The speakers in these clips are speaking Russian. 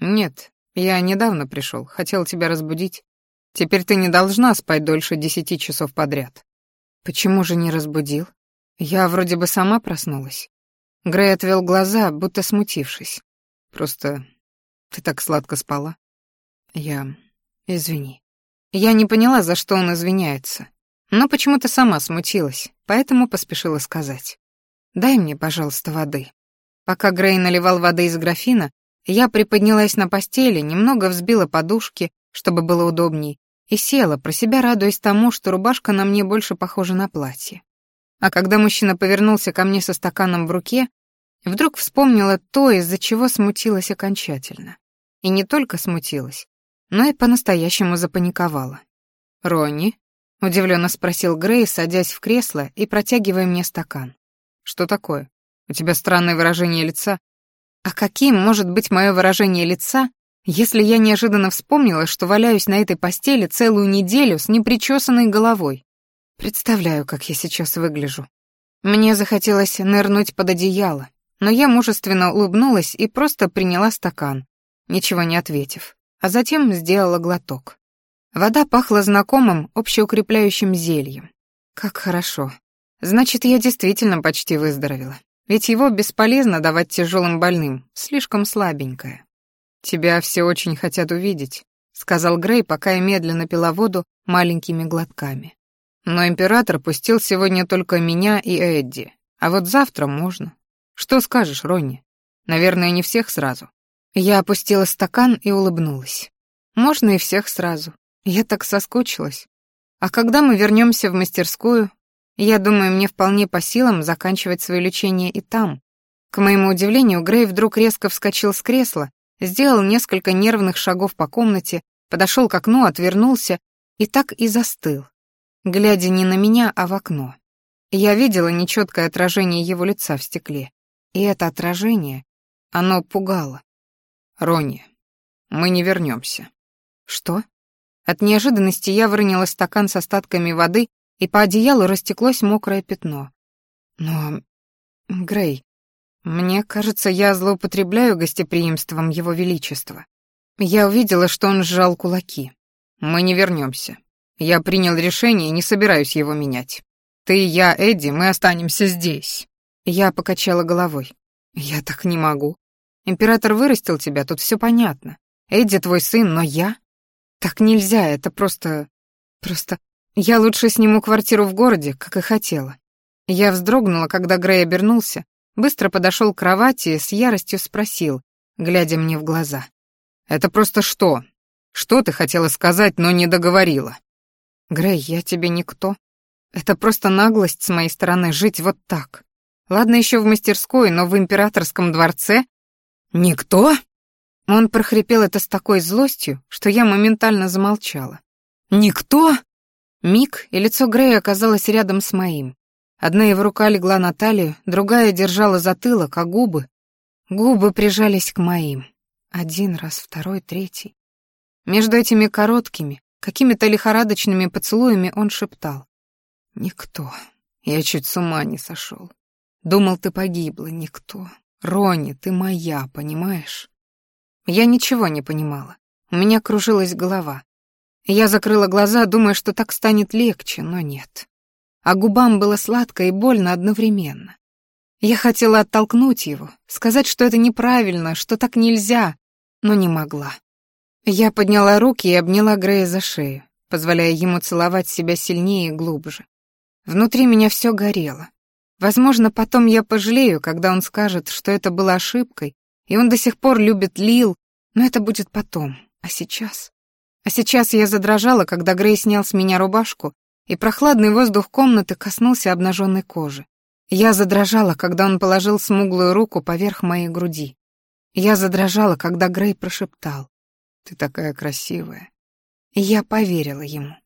«Нет, я недавно пришел, хотел тебя разбудить. Теперь ты не должна спать дольше десяти часов подряд». «Почему же не разбудил? Я вроде бы сама проснулась». Грей отвел глаза, будто смутившись. «Просто ты так сладко спала». «Я... извини». Я не поняла, за что он извиняется, но почему-то сама смутилась, поэтому поспешила сказать. «Дай мне, пожалуйста, воды». Пока Грей наливал воды из графина, я приподнялась на постели, немного взбила подушки, чтобы было удобней, и села, про себя радуясь тому, что рубашка на мне больше похожа на платье. А когда мужчина повернулся ко мне со стаканом в руке, вдруг вспомнила то, из-за чего смутилась окончательно. И не только смутилась, но и по-настоящему запаниковала. «Ронни?» — удивленно спросил Грей, садясь в кресло и протягивая мне стакан. «Что такое? У тебя странное выражение лица?» «А каким может быть мое выражение лица, если я неожиданно вспомнила, что валяюсь на этой постели целую неделю с непричесанной головой? Представляю, как я сейчас выгляжу. Мне захотелось нырнуть под одеяло, но я мужественно улыбнулась и просто приняла стакан, ничего не ответив, а затем сделала глоток. Вода пахла знакомым общеукрепляющим зельем. Как хорошо. Значит, я действительно почти выздоровела. Ведь его бесполезно давать тяжелым больным, слишком слабенькое. «Тебя все очень хотят увидеть», — сказал Грей, пока я медленно пила воду маленькими глотками. «Но император пустил сегодня только меня и Эдди, а вот завтра можно. Что скажешь, Ронни? Наверное, не всех сразу». Я опустила стакан и улыбнулась. «Можно и всех сразу. Я так соскучилась. А когда мы вернемся в мастерскую, я думаю, мне вполне по силам заканчивать свое лечение и там». К моему удивлению, Грей вдруг резко вскочил с кресла сделал несколько нервных шагов по комнате, подошел к окну, отвернулся и так и застыл, глядя не на меня, а в окно. Я видела нечеткое отражение его лица в стекле, и это отражение, оно пугало. «Ронни, мы не вернемся. «Что?» От неожиданности я выронила стакан с остатками воды, и по одеялу растеклось мокрое пятно. «Но... Грей, мне кажется, я злоупотребляю гостеприимством Его Величества. Я увидела, что он сжал кулаки. Мы не вернемся. Я принял решение и не собираюсь его менять. Ты, я, Эдди, мы останемся здесь. Я покачала головой. Я так не могу. Император вырастил тебя, тут все понятно. Эдди твой сын, но я? Так нельзя, это просто... Просто... Я лучше сниму квартиру в городе, как и хотела. Я вздрогнула, когда Грей обернулся, быстро подошел к кровати и с яростью спросил, глядя мне в глаза. «Это просто что? Что ты хотела сказать, но не договорила?» «Грей, я тебе никто. Это просто наглость с моей стороны жить вот так. Ладно еще в мастерской, но в императорском дворце...» «Никто?» Он прохрипел это с такой злостью, что я моментально замолчала. «Никто?» Миг, и лицо Грея оказалось рядом с моим. Одна его рука легла на талию, другая держала затылок, а губы... Губы прижались к моим. Один раз, второй, третий. Между этими короткими, какими-то лихорадочными поцелуями он шептал. «Никто. Я чуть с ума не сошел. Думал, ты погибла. Никто. Рони, ты моя, понимаешь?» Я ничего не понимала. У меня кружилась голова. Я закрыла глаза, думая, что так станет легче, но нет а губам было сладко и больно одновременно. Я хотела оттолкнуть его, сказать, что это неправильно, что так нельзя, но не могла. Я подняла руки и обняла Грея за шею, позволяя ему целовать себя сильнее и глубже. Внутри меня все горело. Возможно, потом я пожалею, когда он скажет, что это была ошибкой, и он до сих пор любит Лил, но это будет потом. А сейчас? А сейчас я задрожала, когда Грей снял с меня рубашку и прохладный воздух комнаты коснулся обнаженной кожи. Я задрожала, когда он положил смуглую руку поверх моей груди. Я задрожала, когда Грей прошептал. «Ты такая красивая». И я поверила ему.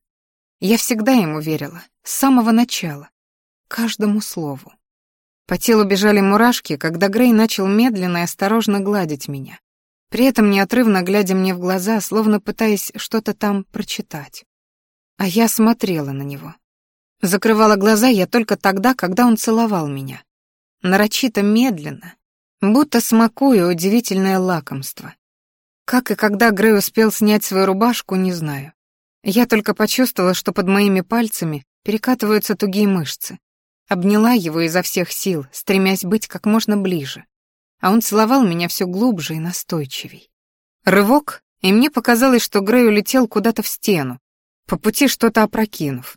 Я всегда ему верила, с самого начала, каждому слову. По телу бежали мурашки, когда Грей начал медленно и осторожно гладить меня, при этом неотрывно глядя мне в глаза, словно пытаясь что-то там прочитать. А я смотрела на него. Закрывала глаза я только тогда, когда он целовал меня. Нарочито медленно, будто смакуя удивительное лакомство. Как и когда Грей успел снять свою рубашку, не знаю. Я только почувствовала, что под моими пальцами перекатываются тугие мышцы. Обняла его изо всех сил, стремясь быть как можно ближе. А он целовал меня все глубже и настойчивей. Рывок, и мне показалось, что Грей улетел куда-то в стену, по пути что-то опрокинув.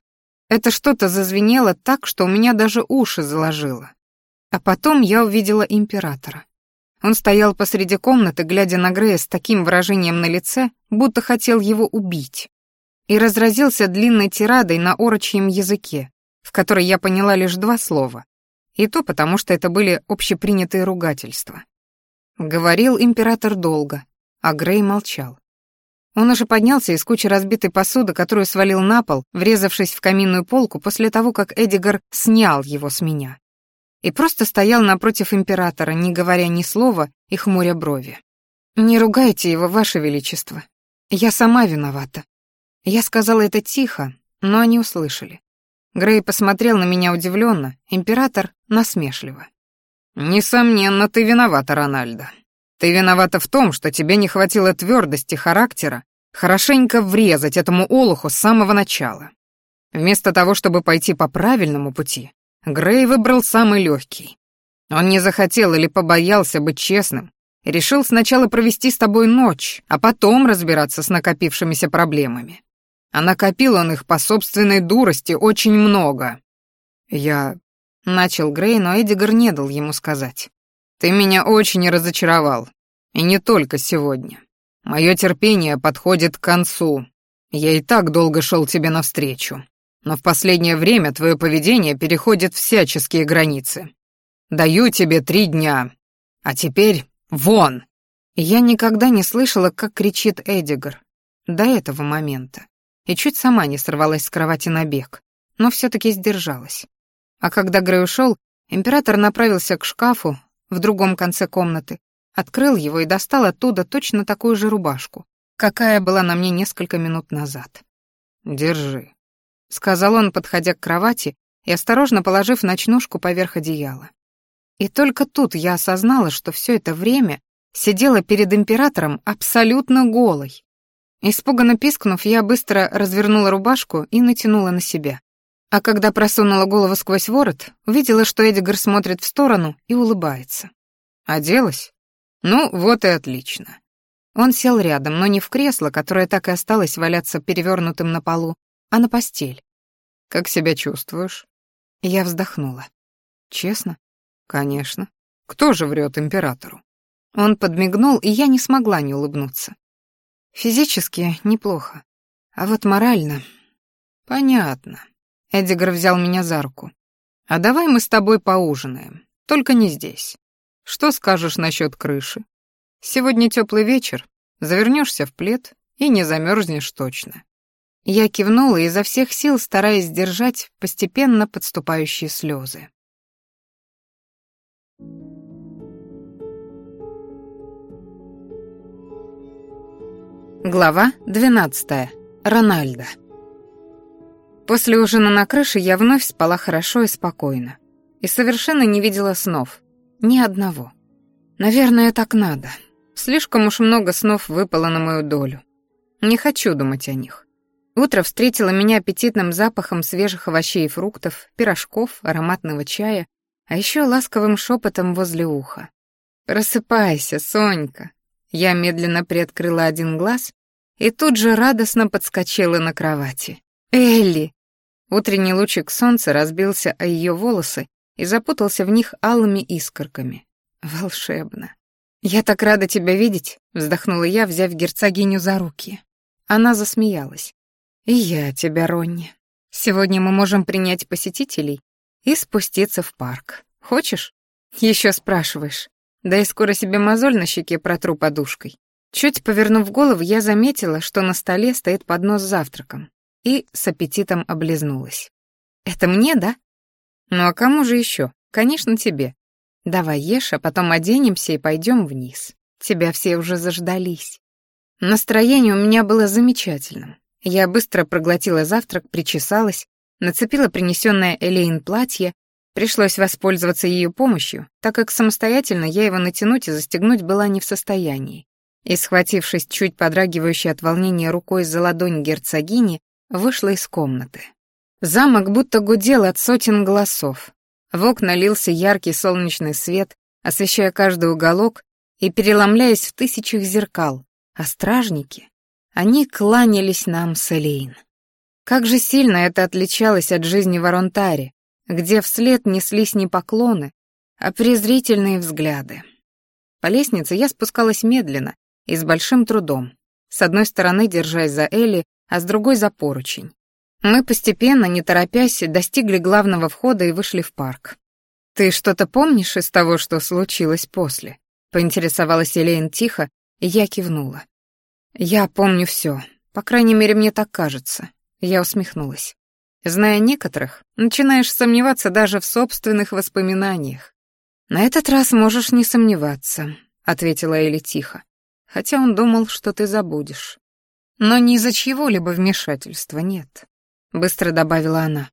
Это что-то зазвенело так, что у меня даже уши заложило. А потом я увидела императора. Он стоял посреди комнаты, глядя на Грея с таким выражением на лице, будто хотел его убить. И разразился длинной тирадой на орочьем языке, в которой я поняла лишь два слова. И то потому, что это были общепринятые ругательства. Говорил император долго, а Грей молчал. Он уже поднялся из кучи разбитой посуды, которую свалил на пол, врезавшись в каминную полку после того, как Эдигар снял его с меня. И просто стоял напротив императора, не говоря ни слова и хмуря брови. «Не ругайте его, ваше величество. Я сама виновата». Я сказала это тихо, но они услышали. Грей посмотрел на меня удивленно, император — насмешливо. «Несомненно, ты виновата, Рональдо. Ты виновата в том, что тебе не хватило твердости характера хорошенько врезать этому олуху с самого начала. Вместо того, чтобы пойти по правильному пути, Грей выбрал самый легкий. Он не захотел или побоялся быть честным, решил сначала провести с тобой ночь, а потом разбираться с накопившимися проблемами. А накопил он их по собственной дурости очень много. Я... Начал Грей, но Эдигар не дал ему сказать. Ты меня очень разочаровал. И не только сегодня. Мое терпение подходит к концу. Я и так долго шел тебе навстречу. Но в последнее время твое поведение переходит всяческие границы. Даю тебе три дня. А теперь вон!» Я никогда не слышала, как кричит Эдигар. До этого момента. И чуть сама не сорвалась с кровати на бег. Но все таки сдержалась. А когда Грей ушел, император направился к шкафу, в другом конце комнаты, открыл его и достал оттуда точно такую же рубашку, какая была на мне несколько минут назад. «Держи», — сказал он, подходя к кровати и осторожно положив ночнушку поверх одеяла. И только тут я осознала, что все это время сидела перед императором абсолютно голой. Испуганно пискнув, я быстро развернула рубашку и натянула на себя. А когда просунула голову сквозь ворот, увидела, что Эдигар смотрит в сторону и улыбается. «Оделась? Ну, вот и отлично». Он сел рядом, но не в кресло, которое так и осталось валяться перевернутым на полу, а на постель. «Как себя чувствуешь?» Я вздохнула. «Честно?» «Конечно. Кто же врет императору?» Он подмигнул, и я не смогла не улыбнуться. «Физически неплохо, а вот морально...» «Понятно. Эдигар взял меня за руку. «А давай мы с тобой поужинаем, только не здесь. Что скажешь насчет крыши? Сегодня теплый вечер, завернешься в плед и не замерзнешь точно». Я кивнула изо всех сил, стараясь сдержать постепенно подступающие слезы. Глава двенадцатая. Рональдо. После ужина на крыше я вновь спала хорошо и спокойно. И совершенно не видела снов. Ни одного. Наверное, так надо. Слишком уж много снов выпало на мою долю. Не хочу думать о них. Утро встретило меня аппетитным запахом свежих овощей и фруктов, пирожков, ароматного чая, а еще ласковым шепотом возле уха. «Просыпайся, Сонька!» Я медленно приоткрыла один глаз и тут же радостно подскочила на кровати. «Элли!» Утренний лучик солнца разбился о ее волосы и запутался в них алыми искорками. Волшебно. «Я так рада тебя видеть», — вздохнула я, взяв герцогиню за руки. Она засмеялась. «И я тебя, Ронни. Сегодня мы можем принять посетителей и спуститься в парк. Хочешь?» Еще спрашиваешь. Да и скоро себе мозоль на щеке протру подушкой. Чуть повернув голову, я заметила, что на столе стоит поднос с завтраком и с аппетитом облизнулась. «Это мне, да?» «Ну а кому же еще? Конечно, тебе. Давай ешь, а потом оденемся и пойдем вниз. Тебя все уже заждались». Настроение у меня было замечательным. Я быстро проглотила завтрак, причесалась, нацепила принесенное Элейн платье, пришлось воспользоваться ее помощью, так как самостоятельно я его натянуть и застегнуть была не в состоянии. И, схватившись чуть подрагивающей от волнения рукой за ладонь герцогини, вышла из комнаты. Замок будто гудел от сотен голосов. В окна лился яркий солнечный свет, освещая каждый уголок и переломляясь в тысячах зеркал, а стражники, они кланялись нам с Элейн. Как же сильно это отличалось от жизни в Аронтаре, где вслед неслись не поклоны, а презрительные взгляды. По лестнице я спускалась медленно и с большим трудом, с одной стороны держась за Элли, а с другой за поручень. Мы постепенно, не торопясь, достигли главного входа и вышли в парк. «Ты что-то помнишь из того, что случилось после?» — поинтересовалась Элейн тихо, и я кивнула. «Я помню все. По крайней мере, мне так кажется». Я усмехнулась. Зная некоторых, начинаешь сомневаться даже в собственных воспоминаниях. «На этот раз можешь не сомневаться», — ответила Эли тихо, хотя он думал, что ты забудешь. «Но не из-за чьего-либо вмешательства, нет», — быстро добавила она.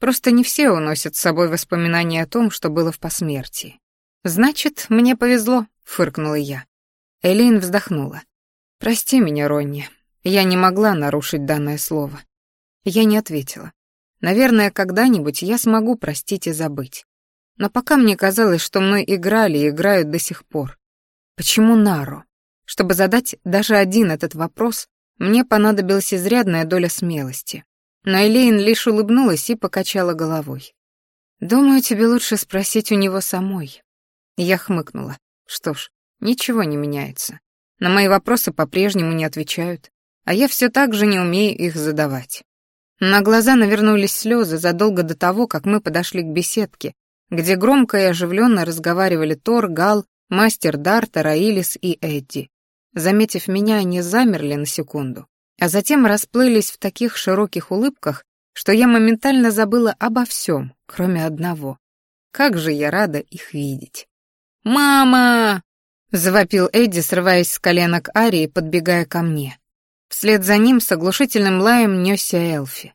«Просто не все уносят с собой воспоминания о том, что было в посмертии. Значит, мне повезло», — фыркнула я. Элейн вздохнула. «Прости меня, Ронни, я не могла нарушить данное слово». Я не ответила. Наверное, когда-нибудь я смогу простить и забыть. Но пока мне казалось, что мной играли и играют до сих пор. Почему Нару? Чтобы задать даже один этот вопрос, мне понадобилась изрядная доля смелости. Но Элейн лишь улыбнулась и покачала головой. «Думаю, тебе лучше спросить у него самой». Я хмыкнула. Что ж, ничего не меняется. На мои вопросы по-прежнему не отвечают, а я все так же не умею их задавать. На глаза навернулись слезы задолго до того, как мы подошли к беседке, где громко и оживленно разговаривали Тор, Гал, мастер Дарта, Раилис и Эдди. Заметив меня, они замерли на секунду, а затем расплылись в таких широких улыбках, что я моментально забыла обо всем, кроме одного. Как же я рада их видеть. «Мама!» — завопил Эдди, срываясь с коленок Арии, подбегая ко мне. Вслед за ним с оглушительным лаем несся Элфи.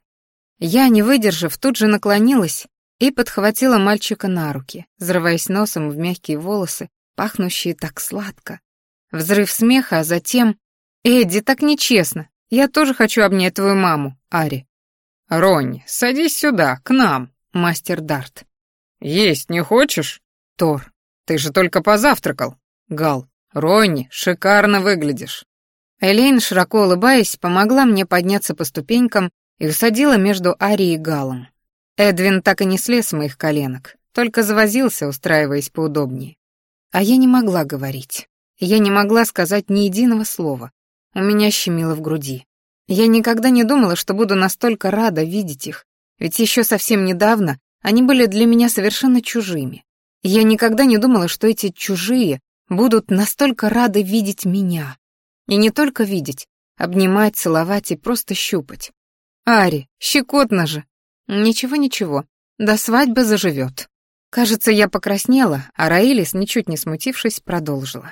Я, не выдержав, тут же наклонилась и подхватила мальчика на руки, взрываясь носом в мягкие волосы, пахнущие так сладко. Взрыв смеха, а затем... «Эдди, так нечестно. Я тоже хочу обнять твою маму, Ари». «Ронни, садись сюда, к нам, мастер Дарт». «Есть не хочешь?» «Тор, ты же только позавтракал». «Гал, Ронни, шикарно выглядишь». Элейн, широко улыбаясь, помогла мне подняться по ступенькам и усадила между Ари и Галом. Эдвин так и не слез с моих коленок, только завозился, устраиваясь поудобнее. А я не могла говорить. Я не могла сказать ни единого слова. У меня щемило в груди. Я никогда не думала, что буду настолько рада видеть их, ведь еще совсем недавно они были для меня совершенно чужими. Я никогда не думала, что эти чужие будут настолько рады видеть меня. И не только видеть, обнимать, целовать и просто щупать. Ари, щекотно же. Ничего-ничего, до свадьбы заживет. Кажется, я покраснела, а Раилис, ничуть не смутившись, продолжила.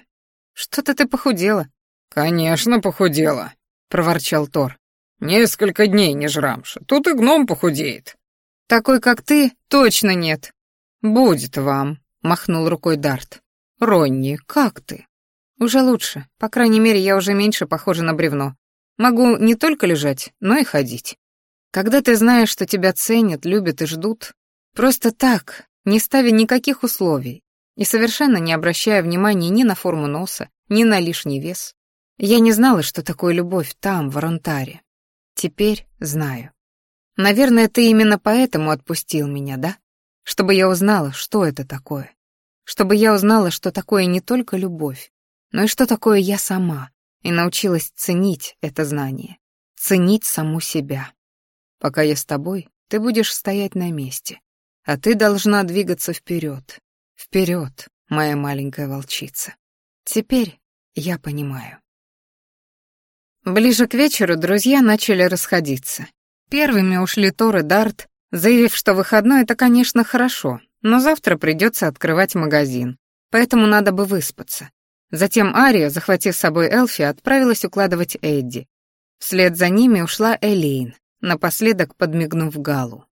«Что-то ты похудела». «Конечно, похудела», — проворчал Тор. «Несколько дней не жрамша, тут и гном похудеет». «Такой, как ты, точно нет». «Будет вам», — махнул рукой Дарт. «Ронни, как ты?» «Уже лучше. По крайней мере, я уже меньше похожа на бревно. Могу не только лежать, но и ходить. Когда ты знаешь, что тебя ценят, любят и ждут, просто так, не ставя никаких условий и совершенно не обращая внимания ни на форму носа, ни на лишний вес. Я не знала, что такое любовь там, в Аронтаре. Теперь знаю. Наверное, ты именно поэтому отпустил меня, да? Чтобы я узнала, что это такое. Чтобы я узнала, что такое не только любовь, но и что такое я сама, и научилась ценить это знание, ценить саму себя. Пока я с тобой, ты будешь стоять на месте, а ты должна двигаться вперед, вперед, моя маленькая волчица. Теперь я понимаю. Ближе к вечеру друзья начали расходиться. Первыми ушли Тор и Дарт, заявив, что выходной — это, конечно, хорошо, но завтра придется открывать магазин, поэтому надо бы выспаться. Затем Ария, захватив с собой Элфи, отправилась укладывать Эдди. Вслед за ними ушла Элейн, напоследок подмигнув Галу.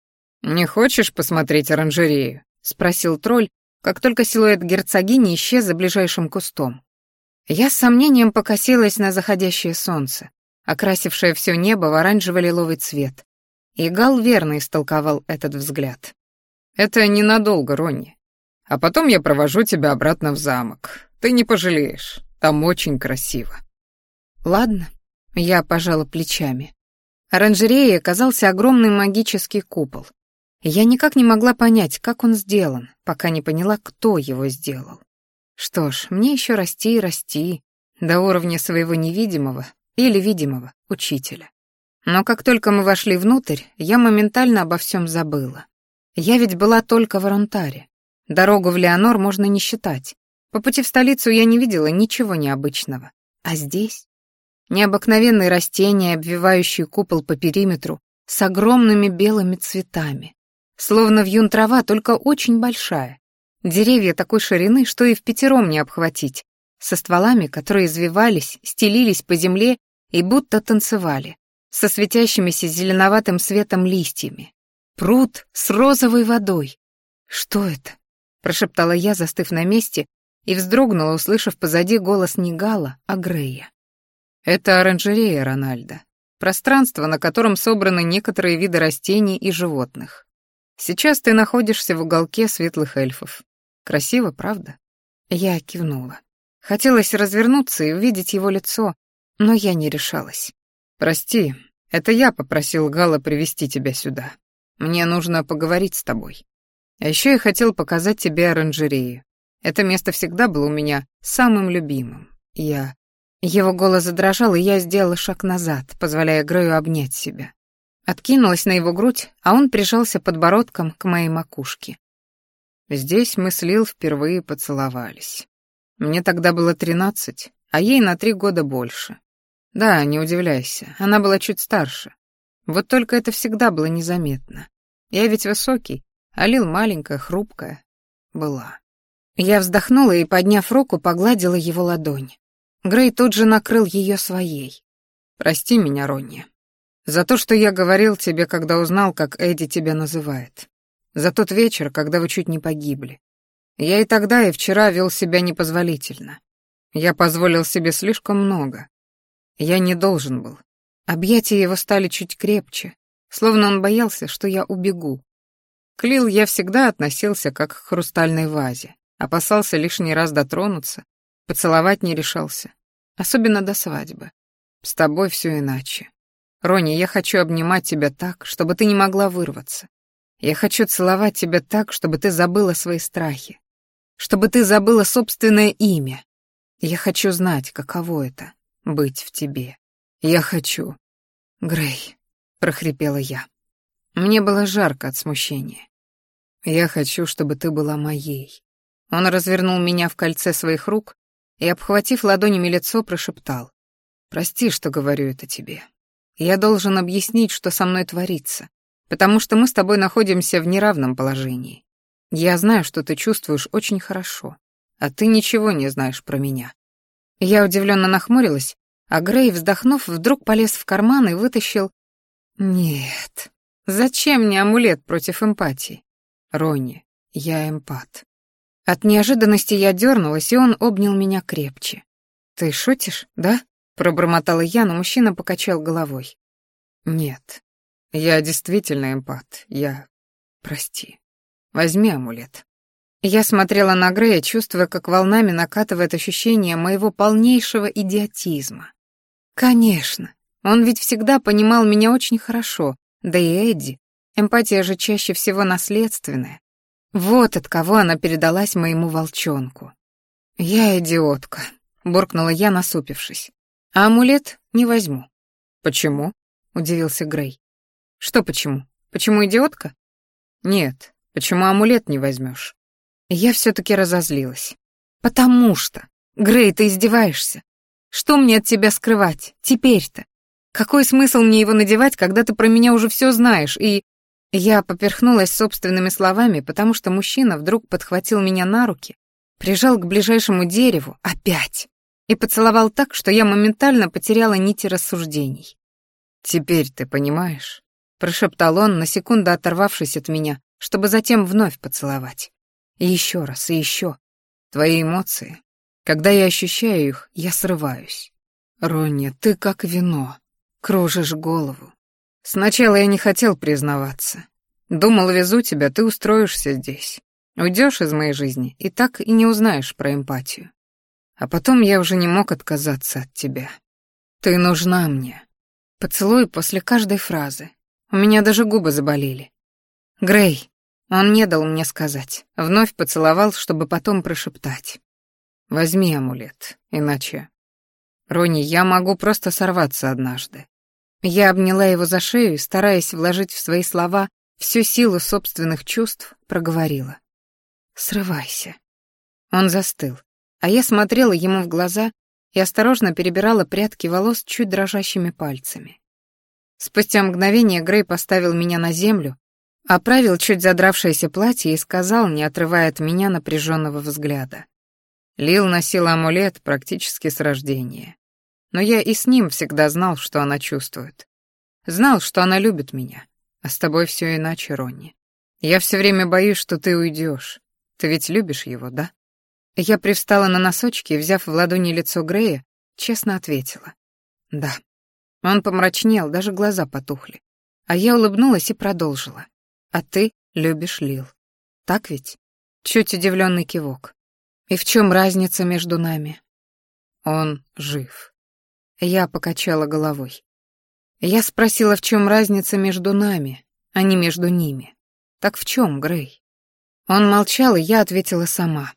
«Не хочешь посмотреть оранжерею?» — спросил тролль, как только силуэт герцогини исчез за ближайшим кустом. Я с сомнением покосилась на заходящее солнце, окрасившее все небо в оранжево-лиловый цвет. И Гал верно истолковал этот взгляд. «Это ненадолго, Ронни. А потом я провожу тебя обратно в замок. Ты не пожалеешь. Там очень красиво». «Ладно», — я пожала плечами. Оранжереей оказался огромный магический купол. Я никак не могла понять, как он сделан, пока не поняла, кто его сделал. Что ж, мне еще расти и расти до уровня своего невидимого или видимого учителя. Но как только мы вошли внутрь, я моментально обо всем забыла. Я ведь была только в Аронтаре. Дорогу в Леонор можно не считать. По пути в столицу я не видела ничего необычного. А здесь? Необыкновенные растения, обвивающие купол по периметру, с огромными белыми цветами. Словно вьюн трава, только очень большая. Деревья такой ширины, что и в пятером не обхватить, со стволами, которые извивались, стелились по земле и будто танцевали, со светящимися зеленоватым светом листьями. Пруд с розовой водой. Что это? прошептала я, застыв на месте, и вздрогнула, услышав позади голос не Гала, а Грея. Это оранжерея Рональда, пространство, на котором собраны некоторые виды растений и животных. Сейчас ты находишься в уголке светлых эльфов. Красиво, правда? Я кивнула. Хотелось развернуться и увидеть его лицо, но я не решалась. Прости, это я попросил Гала привести тебя сюда. Мне нужно поговорить с тобой. А еще я хотел показать тебе оранжерею. Это место всегда было у меня самым любимым. Я его голос задрожал, и я сделала шаг назад, позволяя Грею обнять себя. Откинулась на его грудь, а он прижался подбородком к моей макушке. Здесь мы с Лил впервые поцеловались. Мне тогда было тринадцать, а ей на три года больше. Да, не удивляйся, она была чуть старше. Вот только это всегда было незаметно. Я ведь высокий, а Лил маленькая, хрупкая. Была. Я вздохнула и, подняв руку, погладила его ладонь. Грей тут же накрыл ее своей. «Прости меня, Ронни, за то, что я говорил тебе, когда узнал, как Эдди тебя называет. За тот вечер, когда вы чуть не погибли. Я и тогда, и вчера вел себя непозволительно. Я позволил себе слишком много. Я не должен был. Объятия его стали чуть крепче, словно он боялся, что я убегу. К Лил я всегда относился как к хрустальной вазе, опасался лишний раз дотронуться, Поцеловать не решался. Особенно до свадьбы. С тобой все иначе. Рони, я хочу обнимать тебя так, чтобы ты не могла вырваться. Я хочу целовать тебя так, чтобы ты забыла свои страхи. Чтобы ты забыла собственное имя. Я хочу знать, каково это — быть в тебе. Я хочу... Грей, — прохрипела я. Мне было жарко от смущения. Я хочу, чтобы ты была моей. Он развернул меня в кольце своих рук и, обхватив ладонями лицо, прошептал. «Прости, что говорю это тебе. Я должен объяснить, что со мной творится, потому что мы с тобой находимся в неравном положении. Я знаю, что ты чувствуешь очень хорошо, а ты ничего не знаешь про меня». Я удивленно нахмурилась, а Грей, вздохнув, вдруг полез в карман и вытащил... «Нет, зачем мне амулет против эмпатии? Ронни, я эмпат. От неожиданности я дернулась, и он обнял меня крепче. «Ты шутишь, да?» — пробормотала я, но мужчина покачал головой. «Нет, я действительно эмпат. Я... Прости. Возьми амулет». Я смотрела на Грея, чувствуя, как волнами накатывает ощущение моего полнейшего идиотизма. Конечно, он ведь всегда понимал меня очень хорошо, да и Эдди. Эмпатия же чаще всего наследственная. Вот от кого она передалась моему волчонку. «Я идиотка», — буркнула я, насупившись. «А амулет не возьму». «Почему?» — удивился Грей. «Что почему? Почему идиотка?» «Нет, почему амулет не возьмешь?» Я все-таки разозлилась. «Потому что! Грей, ты издеваешься! Что мне от тебя скрывать? Теперь-то? Какой смысл мне его надевать, когда ты про меня уже все знаешь и...» Я поперхнулась собственными словами, потому что мужчина вдруг подхватил меня на руки, прижал к ближайшему дереву, опять, и поцеловал так, что я моментально потеряла нити рассуждений. «Теперь ты понимаешь?» — прошептал он, на секунду оторвавшись от меня, чтобы затем вновь поцеловать. И еще раз, и еще. Твои эмоции. Когда я ощущаю их, я срываюсь. Ронни, ты как вино, кружишь голову. Сначала я не хотел признаваться. Думал, везу тебя, ты устроишься здесь. Уйдешь из моей жизни и так и не узнаешь про эмпатию. А потом я уже не мог отказаться от тебя. Ты нужна мне. Поцелуй после каждой фразы. У меня даже губы заболели. Грей, он не дал мне сказать. Вновь поцеловал, чтобы потом прошептать. Возьми амулет, иначе... Рони, я могу просто сорваться однажды. Я обняла его за шею и, стараясь вложить в свои слова всю силу собственных чувств, проговорила. «Срывайся». Он застыл, а я смотрела ему в глаза и осторожно перебирала прядки волос чуть дрожащими пальцами. Спустя мгновение Грей поставил меня на землю, оправил чуть задравшееся платье и сказал, не отрывая от меня напряженного взгляда. Лил носил амулет практически с рождения. Но я и с ним всегда знал, что она чувствует. Знал, что она любит меня. А с тобой все иначе, Ронни. Я все время боюсь, что ты уйдешь. Ты ведь любишь его, да? Я привстала на носочки взяв в ладони лицо Грея, честно ответила. Да. Он помрачнел, даже глаза потухли. А я улыбнулась и продолжила. А ты любишь Лил. Так ведь? Чуть удивленный кивок. И в чем разница между нами? Он жив. Я покачала головой. Я спросила, в чем разница между нами, а не между ними. Так в чем, Грей? Он молчал, и я ответила сама.